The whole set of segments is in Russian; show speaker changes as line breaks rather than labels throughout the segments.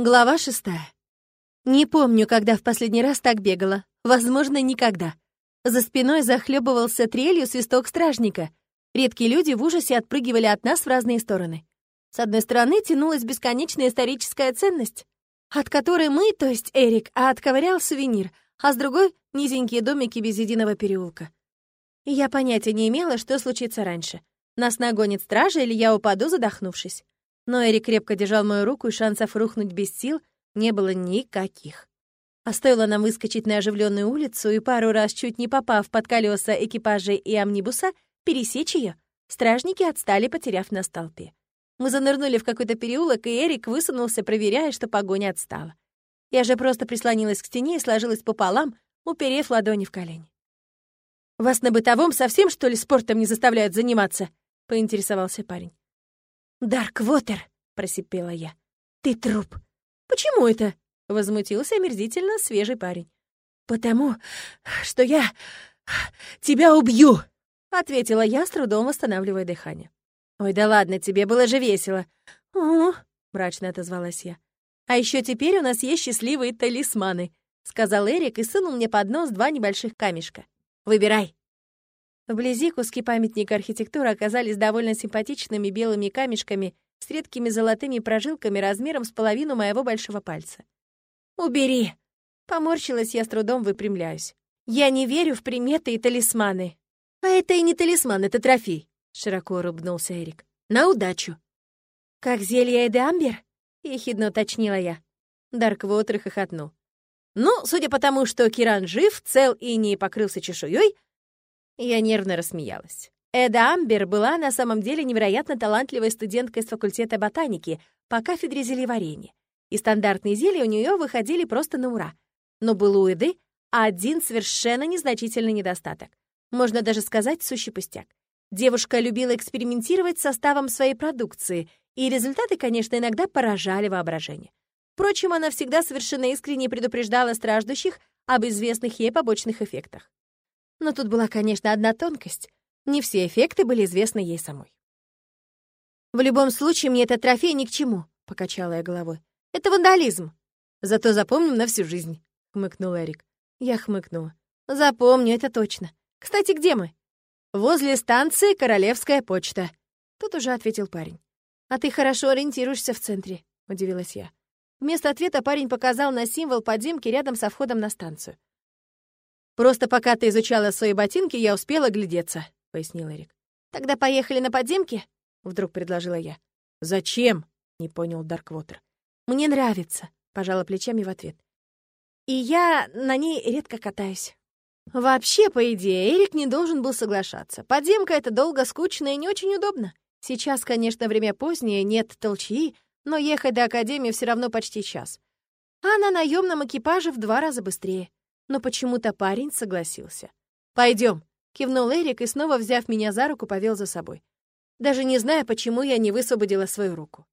Глава шестая. Не помню, когда в последний раз так бегала. Возможно, никогда. За спиной захлебывался трелью свисток стражника. Редкие люди в ужасе отпрыгивали от нас в разные стороны. С одной стороны тянулась бесконечная историческая ценность, от которой мы, то есть Эрик, а отковырял сувенир, а с другой — низенькие домики без единого переулка. И я понятия не имела, что случится раньше. Нас нагонит стража или я упаду, задохнувшись но Эрик крепко держал мою руку, и шансов рухнуть без сил не было никаких. А стоило нам выскочить на оживленную улицу и пару раз, чуть не попав под колеса экипажей и амнибуса, пересечь ее, стражники отстали, потеряв нас в. Мы занырнули в какой-то переулок, и Эрик высунулся, проверяя, что погоня отстала. Я же просто прислонилась к стене и сложилась пополам, уперев ладони в колени. «Вас на бытовом совсем, что ли, спортом не заставляют заниматься?» — поинтересовался парень. «Дарквотер!» — просипела я. «Ты труп!» «Почему это?» — возмутился омерзительно свежий парень. «Потому что я тебя убью!» — ответила я, с трудом восстанавливая дыхание. «Ой, да ладно тебе, было же весело!» «О!» — мрачно отозвалась я. «А еще теперь у нас есть счастливые талисманы», — сказал Эрик и сунул мне под нос два небольших камешка. «Выбирай!» Вблизи куски памятника архитектуры оказались довольно симпатичными белыми камешками с редкими золотыми прожилками размером с половину моего большого пальца. «Убери!» Поморщилась я с трудом, выпрямляюсь. «Я не верю в приметы и талисманы». «А это и не талисман, это трофей», — широко улыбнулся Эрик. «На удачу». «Как зелье Эды Амбер?» — ехидно уточнила я. Дарквотер хохотнул. «Ну, судя по тому, что Киран жив, цел и не покрылся чешуей, я нервно рассмеялась. Эда Амбер была на самом деле невероятно талантливой студенткой с факультета ботаники по кафедре зельеварения. И стандартные зелья у нее выходили просто на ура. Но был у Эды один совершенно незначительный недостаток. Можно даже сказать, сущий пустяк. Девушка любила экспериментировать с составом своей продукции, и результаты, конечно, иногда поражали воображение. Впрочем, она всегда совершенно искренне предупреждала страждущих об известных ей побочных эффектах. Но тут была, конечно, одна тонкость. Не все эффекты были известны ей самой. «В любом случае, мне этот трофей ни к чему», — покачала я головой. «Это вандализм. Зато запомним на всю жизнь», — хмыкнул Эрик. Я хмыкнула. «Запомню, это точно. Кстати, где мы?» «Возле станции Королевская почта», — тут уже ответил парень. «А ты хорошо ориентируешься в центре», — удивилась я. Вместо ответа парень показал на символ подземки рядом со входом на станцию. «Просто пока ты изучала свои ботинки, я успела глядеться», — пояснил Эрик. «Тогда поехали на подземки?» — вдруг предложила я. «Зачем?» — не понял Дарквотер. «Мне нравится», — пожала плечами в ответ. «И я на ней редко катаюсь». Вообще, по идее, Эрик не должен был соглашаться. Подземка — это долго, скучно и не очень удобно. Сейчас, конечно, время позднее, нет толчьи, но ехать до Академии все равно почти час. А на наемном экипаже в два раза быстрее но почему-то парень согласился. Пойдем, кивнул Эрик и снова, взяв меня за руку, повел за собой. Даже не зная, почему я не высвободила свою руку.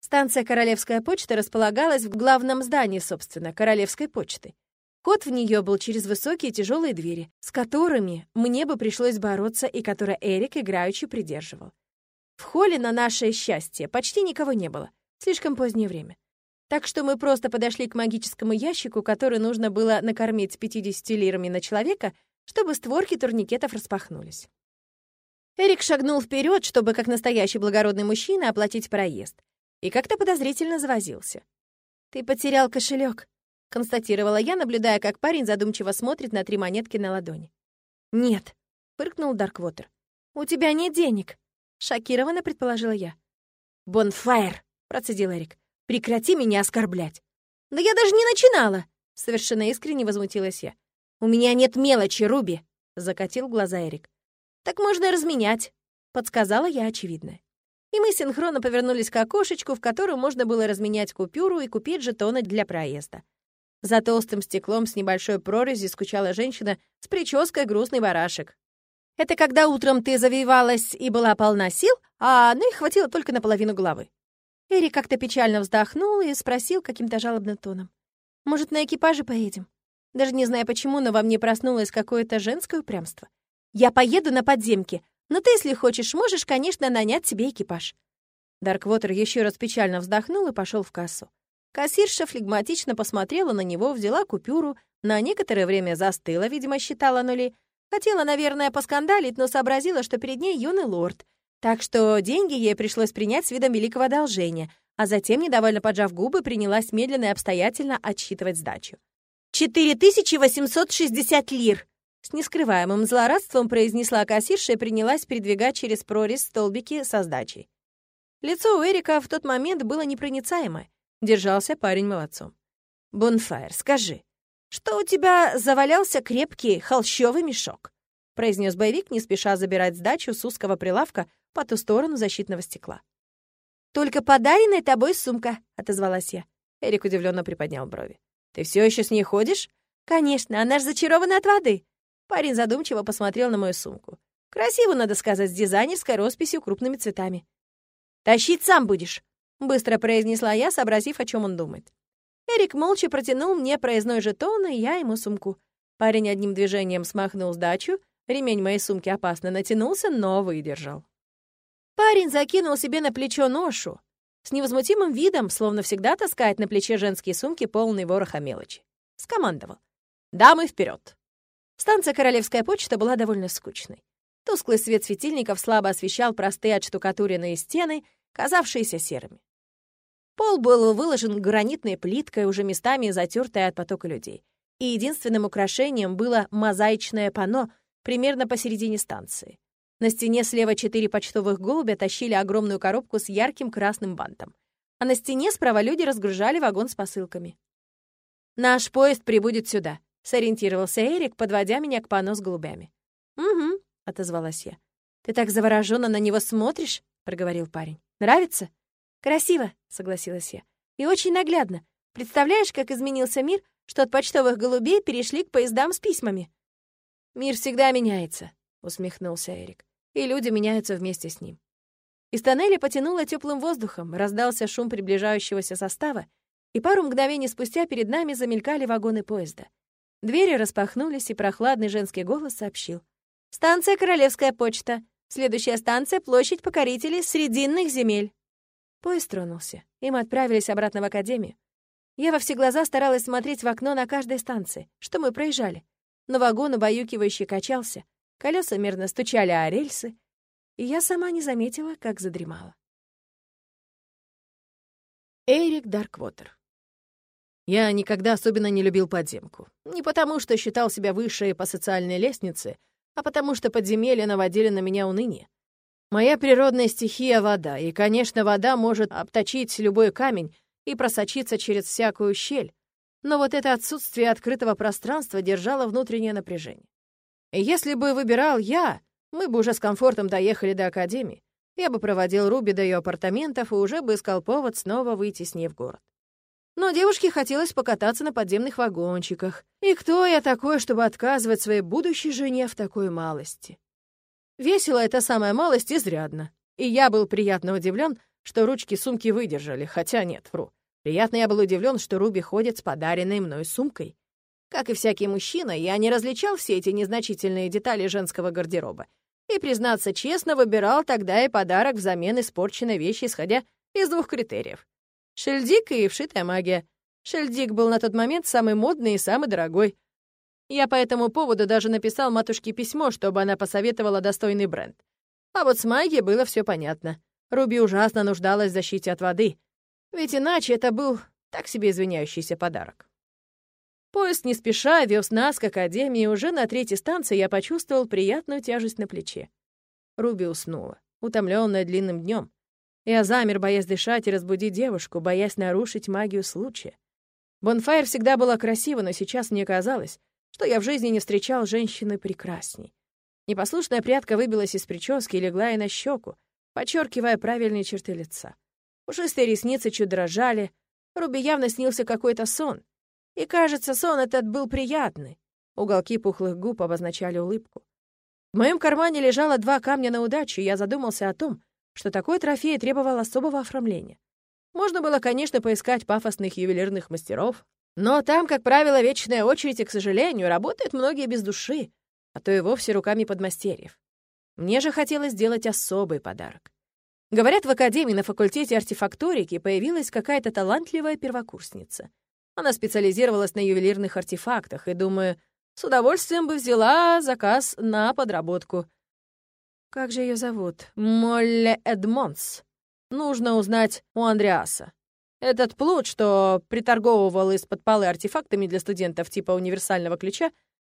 Станция Королевская почта располагалась в главном здании, собственно, Королевской почты. Код в нее был через высокие тяжелые двери, с которыми мне бы пришлось бороться и которые Эрик играючи придерживал. В холле, на наше счастье, почти никого не было. Слишком позднее время. Так что мы просто подошли к магическому ящику, который нужно было накормить 50 лирами на человека, чтобы створки турникетов распахнулись. Эрик шагнул вперед, чтобы, как настоящий благородный мужчина, оплатить проезд. И как-то подозрительно завозился. «Ты потерял кошелек, констатировала я, наблюдая, как парень задумчиво смотрит на три монетки на ладони. «Нет», — фыркнул Дарквотер. «У тебя нет денег», — шокированно предположила я. «Бонфайр», — процедил Эрик. Прекрати меня оскорблять!» «Да я даже не начинала!» — совершенно искренне возмутилась я. «У меня нет мелочи, Руби!» — закатил глаза Эрик. «Так можно разменять!» — подсказала я очевидное. И мы синхронно повернулись к окошечку, в котором можно было разменять купюру и купить жетоны для проезда. За толстым стеклом с небольшой прорезью скучала женщина с прической грустный барашек. Это когда утром ты завивалась и была полна сил, а ну и хватило только на половину головы. Эри как-то печально вздохнул и спросил каким-то жалобным тоном. «Может, на экипаже поедем?» Даже не знаю почему, но во мне проснулось какое-то женское упрямство. «Я поеду на подземке, но ты, если хочешь, можешь, конечно, нанять себе экипаж». Дарквотер еще раз печально вздохнул и пошел в кассу. Кассирша флегматично посмотрела на него, взяла купюру, на некоторое время застыла, видимо, считала нули. Хотела, наверное, поскандалить, но сообразила, что перед ней юный лорд. Так что деньги ей пришлось принять с видом великого одолжения, а затем, недовольно поджав губы, принялась медленно и обстоятельно отсчитывать сдачу. «Четыре тысячи восемьсот шестьдесят лир!» С нескрываемым злорадством произнесла кассирша и принялась передвигать через прорез столбики со сдачей. Лицо у Эрика в тот момент было непроницаемое. Держался парень молодцом. «Бонфайр, скажи, что у тебя завалялся крепкий холщовый мешок?» Произнес боевик, не спеша забирать сдачу с узкого прилавка по ту сторону защитного стекла. «Только подаренная тобой сумка», — отозвалась я. Эрик удивленно приподнял брови. Ты все еще с ней ходишь? Конечно, она же зачарована от воды. Парень задумчиво посмотрел на мою сумку. Красиво, надо сказать, с дизайнерской росписью крупными цветами. «Тащить сам будешь», — быстро произнесла я, сообразив, о чем он думает. Эрик молча протянул мне проездной жетон, и я ему сумку. Парень одним движением смахнул сдачу, ремень моей сумки опасно натянулся, но выдержал. Парень закинул себе на плечо ношу, с невозмутимым видом, словно всегда таскает на плече женские сумки, полные вороха мелочи. Скомандовал. «Дамы, вперед! Станция «Королевская почта» была довольно скучной. Тусклый свет светильников слабо освещал простые отштукатуренные стены, казавшиеся серыми. Пол был выложен гранитной плиткой, уже местами затертой от потока людей. И единственным украшением было мозаичное панно примерно посередине станции. На стене слева четыре почтовых голубя тащили огромную коробку с ярким красным бантом. А на стене справа люди разгружали вагон с посылками. «Наш поезд прибудет сюда», — сориентировался Эрик, подводя меня к панно с голубями. «Угу», — отозвалась я. «Ты так завороженно на него смотришь?» — проговорил парень. «Нравится?» «Красиво», — согласилась я. «И очень наглядно. Представляешь, как изменился мир, что от почтовых голубей перешли к поездам с письмами?» «Мир всегда меняется», усмехнулся Эрик. И люди меняются вместе с ним. Из тоннеля потянуло теплым воздухом, раздался шум приближающегося состава, и пару мгновений спустя перед нами замелькали вагоны поезда. Двери распахнулись, и прохладный женский голос сообщил. «Станция Королевская почта. Следующая станция — площадь покорителей Срединных земель». Поезд тронулся, и мы отправились обратно в академию. Я во все глаза старалась смотреть в окно на каждой станции, что мы проезжали. Но вагон убаюкивающе качался, Колеса мерно стучали о рельсы, и я сама не заметила, как задремала. Эрик Дарквотер Я никогда особенно не любил подземку. Не потому, что считал себя выше по социальной лестнице, а потому что подземелья наводили на меня уныние. Моя природная стихия — вода, и, конечно, вода может обточить любой камень и просочиться через всякую щель, но вот это отсутствие открытого пространства держало внутреннее напряжение. Если бы выбирал я, мы бы уже с комфортом доехали до Академии. Я бы проводил Руби до ее апартаментов и уже бы искал повод снова выйти с ней в город. Но девушке хотелось покататься на подземных вагончиках. И кто я такой, чтобы отказывать своей будущей жене в такой малости? Весело эта самая малость изрядно. И я был приятно удивлен, что ручки сумки выдержали, хотя нет, вру. Приятно я был удивлен, что Руби ходит с подаренной мной сумкой. Как и всякий мужчина, я не различал все эти незначительные детали женского гардероба. И, признаться честно, выбирал тогда и подарок взамен испорченной вещи, исходя из двух критериев. Шельдик и вшитая магия. Шельдик был на тот момент самый модный и самый дорогой. Я по этому поводу даже написал матушке письмо, чтобы она посоветовала достойный бренд. А вот с магией было все понятно. Руби ужасно нуждалась в защите от воды. Ведь иначе это был так себе извиняющийся подарок. Поезд не спеша вез нас к академии, и уже на третьей станции я почувствовал приятную тяжесть на плече. Руби уснула, утомленная длинным днем. Я замер, боясь дышать и разбудить девушку, боясь нарушить магию случая. Бонфайр всегда была красива, но сейчас мне казалось, что я в жизни не встречал женщины прекрасней. Непослушная прядка выбилась из прически и легла ей на щеку, подчеркивая правильные черты лица. Пушистые ресницы чуть дрожали. Руби явно снился какой-то сон. И, кажется, сон этот был приятный. Уголки пухлых губ обозначали улыбку. В моем кармане лежало два камня на удачу, и я задумался о том, что такой трофей требовал особого оформления. Можно было, конечно, поискать пафосных ювелирных мастеров, но там, как правило, вечная очередь, и, к сожалению, работают многие без души, а то и вовсе руками подмастерьев. Мне же хотелось сделать особый подарок. Говорят, в академии на факультете артефакторики появилась какая-то талантливая первокурсница. Она специализировалась на ювелирных артефактах и, думаю, с удовольствием бы взяла заказ на подработку. Как же ее зовут? Молле Эдмонс. Нужно узнать у Андреаса. Этот плут, что приторговывал из-под полы артефактами для студентов типа универсального ключа,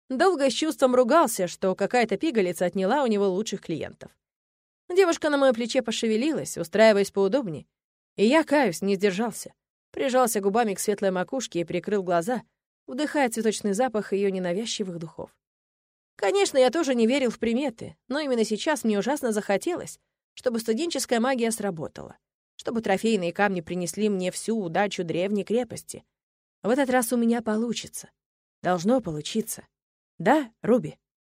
долго с чувством ругался, что какая-то пигалица отняла у него лучших клиентов. Девушка на моем плече пошевелилась, устраиваясь поудобнее. И я, каюсь, не сдержался. Прижался губами к светлой макушке и прикрыл глаза, вдыхая цветочный запах ее ненавязчивых духов. Конечно, я тоже не верил в приметы, но именно сейчас мне ужасно захотелось, чтобы студенческая магия сработала, чтобы трофейные камни принесли мне всю удачу древней крепости. В этот раз у меня получится. Должно получиться. Да, Руби?